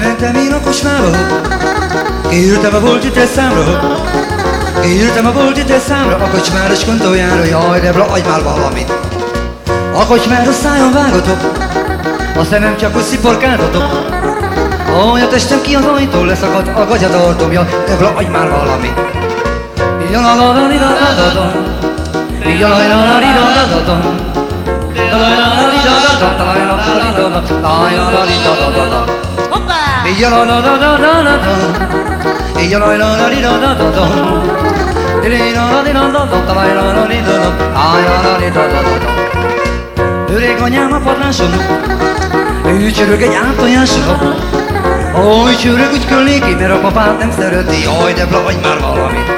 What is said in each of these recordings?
Bementem én a kocsmába, kiírtam a volt itt számra, kiírtam a volt itt számra, a kocsmáros kontójára, jaj, de adj már valamit. A kocsmáros szájon vágatok, a szemem csak úgy sziporkáltatok, Ahogy a testem ki az ajtól leszakad a gagyadartomja, Debla, adj már valamit. Ja la la la li Öreg anyám a padláson Ő csörög egy áttojáson Oly csörög úgy kölnéki, mert a papát nem szereti Jaj, de vagy már valamit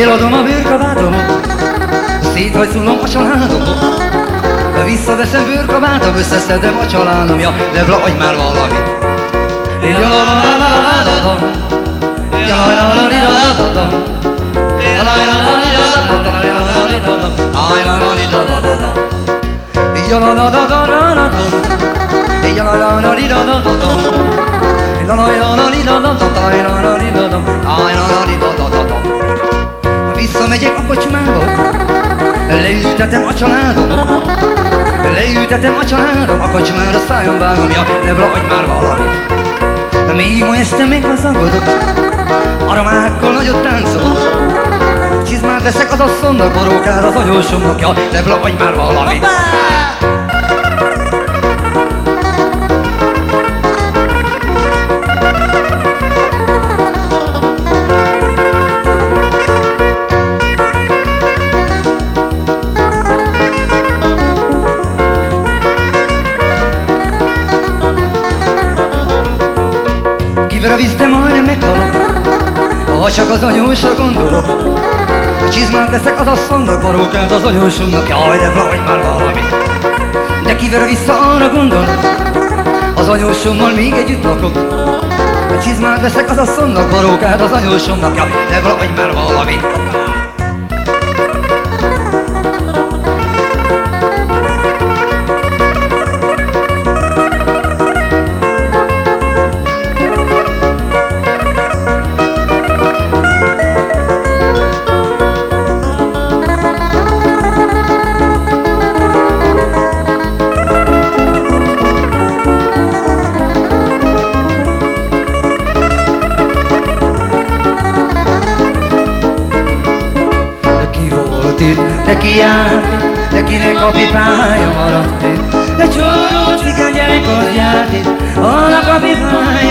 Eladom a bőrkabátomat Széthajszulom a családomot Visszaveszem bőrkabátom, összeszedem a családom Ja, de vagy már valamit Visszamegyek a kocsmába, leültetem a családom, leültetem a családom, a kocsmára szájon vágom, ja, ne vagy már valamit. Még ma este még hazagodok, aromákkal nagyot táncol, csizmát veszek az asszonynak, borókál az anyósomnak, ja, ne vagy már valamit. Hoppá! Kivre viszte majdnem meghalok, ha csak az anyósra gondolok. Csizmát veszek az asszonynak, barókát az anyósomnak, jaj, de vagy már valami. De kivre vissza arra gondol, az anyósommal még együtt lakok. Csizmát veszek az asszonynak, barókát az anyósomnak, jaj, de vagy már valami. tutti e chi ha e chi ne copi fai amorotti e ciò si caglia ricordiati o la copi fai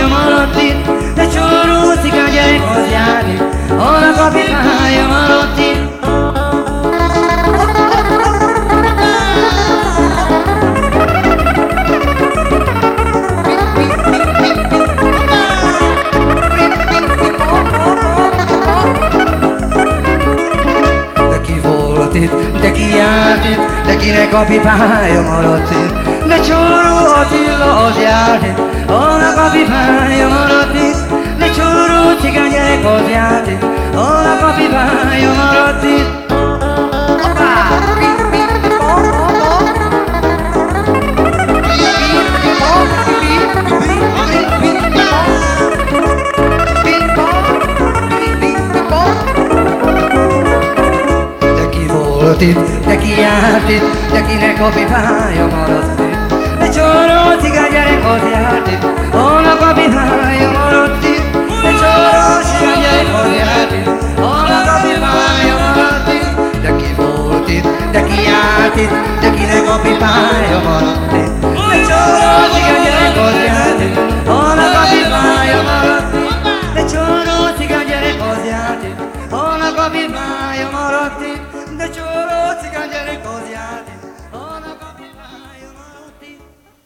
Le chine copi paio morotti, odiati Dekine kopi paju moroti Nećuru copi odjati Ona kopi paju moroti Nećuru ciganje podjati Ona kopi paju morotti volt itt, de ki járt itt, de kinek a pipája maradt itt. De csóró cigány gyerek az járt itt, annak a pipája maradt itt.